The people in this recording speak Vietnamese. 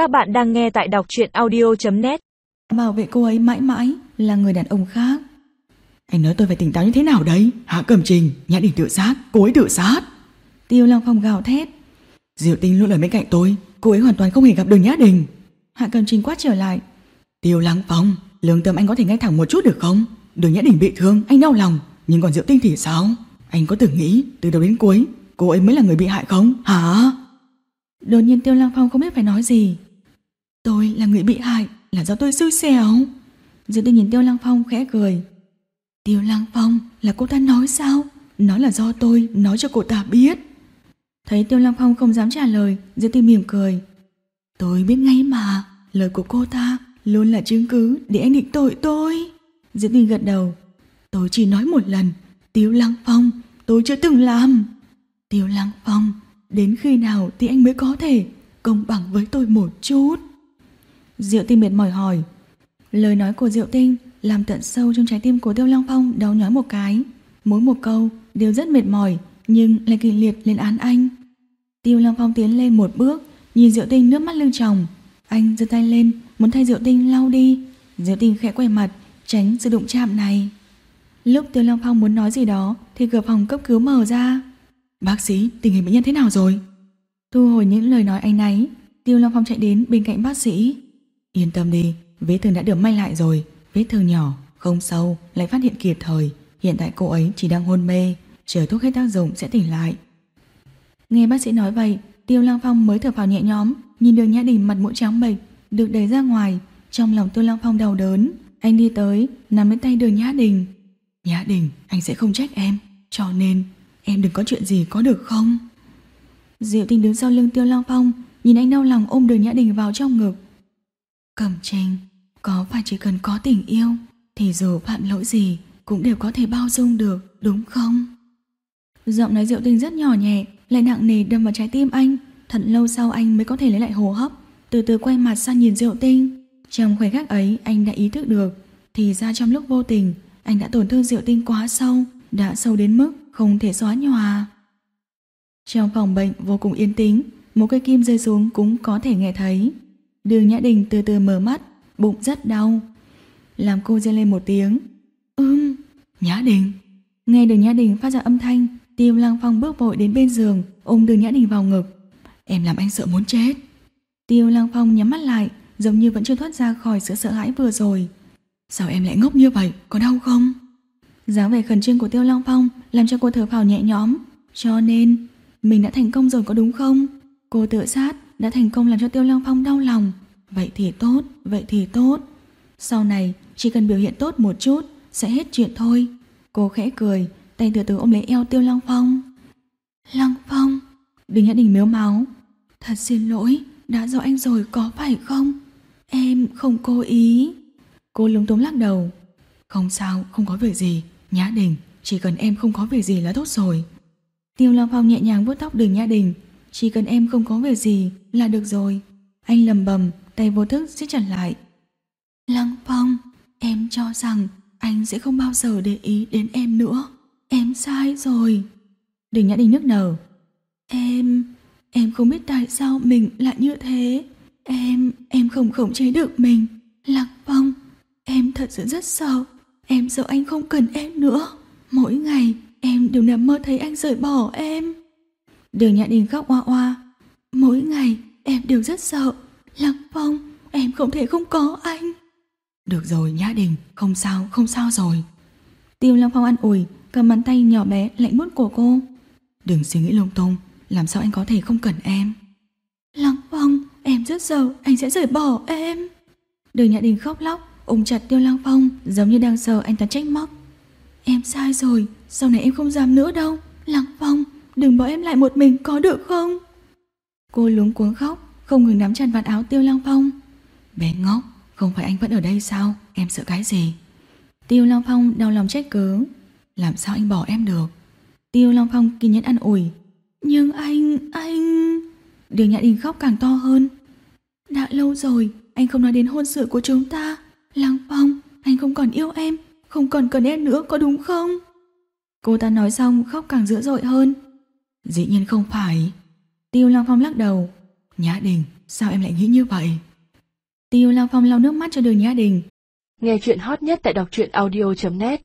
Các bạn đang nghe tại đọc truyện audio.net Bảo vệ cô ấy mãi mãi là người đàn ông khác. Anh nói tôi phải tỉnh táo như thế nào đấy? Hạ Cẩm Trình, Nhã Đình tự sát, cô ấy tự sát. Tiêu Lăng Phong gào thét. Diệu Tinh luôn ở bên cạnh tôi, cô ấy hoàn toàn không hề gặp đường Nhã Đình. Hạ Cẩm Trình quát trở lại. Tiêu Lăng Phong, lương tâm anh có thể ngay thẳng một chút được không? Đường Nhã Đình bị thương, anh đau lòng, nhưng còn Diệu Tinh thì sao? Anh có từng nghĩ từ đầu đến cuối cô ấy mới là người bị hại không? Hả? Đột nhiên Tiêu Lăng Phong không biết phải nói gì. Tôi là người bị hại, là do tôi xui xẻo. Diệu Tinh nhìn Tiêu Lăng Phong khẽ cười. Tiêu Lăng Phong là cô ta nói sao? Nói là do tôi nói cho cô ta biết. Thấy Tiêu Lăng Phong không dám trả lời, Diệu Tinh mỉm cười. Tôi biết ngay mà, lời của cô ta luôn là chứng cứ để anh định tội tôi. Diệu Tinh gật đầu. Tôi chỉ nói một lần, Tiêu Lăng Phong, tôi chưa từng làm. Tiêu Lăng Phong, đến khi nào thì anh mới có thể công bằng với tôi một chút? Diệu Tinh mệt mỏi hỏi. Lời nói của Diệu Tinh làm tận sâu trong trái tim của Tiêu Long Phong đau nhói một cái. Mỗi một câu đều rất mệt mỏi nhưng lại kịch liệt lên án anh. Tiêu Long Phong tiến lên một bước, nhìn Diệu Tinh nước mắt lưng tròng. Anh giơ tay lên, muốn thay Diệu Tinh lau đi. Diệu Tinh khẽ quay mặt, tránh sự đụng chạm này. Lúc Tiêu Long Phong muốn nói gì đó thì cửa phòng cấp cứu mở ra. Bác sĩ, tình hình bệnh nhân thế nào rồi? Thu hồi những lời nói anh ấy, Tiêu Long Phong chạy đến bên cạnh bác sĩ. Yên tâm đi, vết thương đã được may lại rồi, vết thương nhỏ, không sâu, lại phát hiện kịp thời. Hiện tại cô ấy chỉ đang hôn mê, chờ thuốc hết tác dụng sẽ tỉnh lại. Nghe bác sĩ nói vậy, Tiêu Lăng Phong mới thở vào nhẹ nhõm, nhìn đường Nhã Đình mặt mũi trắng bệch, được đẩy ra ngoài, trong lòng Tiêu Lăng Phong đau đớn. Anh đi tới, nắm lấy tay đường Nhã Đình. Nhã Đình, anh sẽ không trách em, cho nên em đừng có chuyện gì có được không? Diệu Tinh đứng sau lưng Tiêu Lăng Phong, nhìn anh đau lòng ôm đường Nhã Đình vào trong ngực. Cẩm tranh, có phải chỉ cần có tình yêu thì dù phạm lỗi gì cũng đều có thể bao dung được, đúng không? Giọng nói Diệu Tinh rất nhỏ nhẹ, lại nặng nề đâm vào trái tim anh. Thật lâu sau anh mới có thể lấy lại hô hấp, từ từ quay mặt sang nhìn Diệu Tinh. Trong khoảnh khắc ấy anh đã ý thức được, thì ra trong lúc vô tình anh đã tổn thương Diệu Tinh quá sâu, đã sâu đến mức không thể xóa nhòa. Trong phòng bệnh vô cùng yên tĩnh, một cây kim rơi xuống cũng có thể nghe thấy. Đường Nhã Đình từ từ mở mắt, bụng rất đau. Làm cô rên lên một tiếng. Ưm, Nhã Đình. Nghe đường Nhã Đình phát ra âm thanh, Tiêu Lăng Phong bước vội đến bên giường, ôm đường Nhã Đình vào ngực. Em làm anh sợ muốn chết. Tiêu Lăng Phong nhắm mắt lại, giống như vẫn chưa thoát ra khỏi sự sợ hãi vừa rồi. Sao em lại ngốc như vậy, có đau không? dáng vẻ khẩn trương của Tiêu Lăng Phong làm cho cô thở phào nhẹ nhõm. Cho nên, mình đã thành công rồi có đúng không? Cô tự sát đã thành công làm cho Tiêu Long Phong đau lòng. Vậy thì tốt, vậy thì tốt. Sau này, chỉ cần biểu hiện tốt một chút, sẽ hết chuyện thôi. Cô khẽ cười, tay từ từ ôm lấy eo Tiêu Long Phong. Long Phong, đừng nhã đình miếu máu. Thật xin lỗi, đã do anh rồi có phải không? Em không cố ý. Cô lúng túng lắc đầu. Không sao, không có việc gì. Nhã Đình, chỉ cần em không có việc gì là tốt rồi. Tiêu Long Phong nhẹ nhàng vuốt tóc đường Nhã Đình. Chỉ cần em không có việc gì là được rồi. Anh lầm bầm, tay vô thức siết chặt lại. Lăng Phong, em cho rằng anh sẽ không bao giờ để ý đến em nữa. Em sai rồi. Đường Nhã Đình nức nở. Em, em không biết tại sao mình lại như thế. Em, em không khống chế được mình. Lăng Phong, em thật sự rất sợ. Em sợ anh không cần em nữa. Mỗi ngày em đều nằm mơ thấy anh rời bỏ em. Đường Nhã Đình khóc oa oa. Mỗi ngày em đều rất sợ. Lăng Phong, em không thể không có anh. Được rồi Nhã Đình, không sao, không sao rồi. Tiêu Lăng Phong ăn ủi, cầm bàn tay nhỏ bé lạnh buốt của cô. Đừng suy nghĩ lung tung, làm sao anh có thể không cần em. Lăng Phong, em rất sợ anh sẽ rời bỏ em. Đường Nhã Đình khóc lóc, ôm chặt Tiêu Lăng Phong giống như đang sợ anh ta trách móc. Em sai rồi, sau này em không dám nữa đâu. Lăng Phong, đừng bỏ em lại một mình có được không? Cô luống cuống khóc, không ngừng nắm chặt vạt áo Tiêu Lăng Phong. Bé ngốc, không phải anh vẫn ở đây sao? Em sợ cái gì? Tiêu long Phong đau lòng trách cứ. Làm sao anh bỏ em được? Tiêu long Phong kiên nhẫn ăn ủi. Nhưng anh, anh... Đường Nhã Đình khóc càng to hơn. Đã lâu rồi, anh không nói đến hôn sự của chúng ta. Lăng Phong, anh không còn yêu em, không còn cần em nữa có đúng không? Cô ta nói xong khóc càng dữ dội hơn. Dĩ nhiên không phải. Tiêu long Phong lắc đầu. Nhã Đình, Sao em lại nghĩ như vậy? Tiêu long Phong lau nước mắt cho đường Nhã Đình. Nghe chuyện hot nhất tại đọc truyện audio.net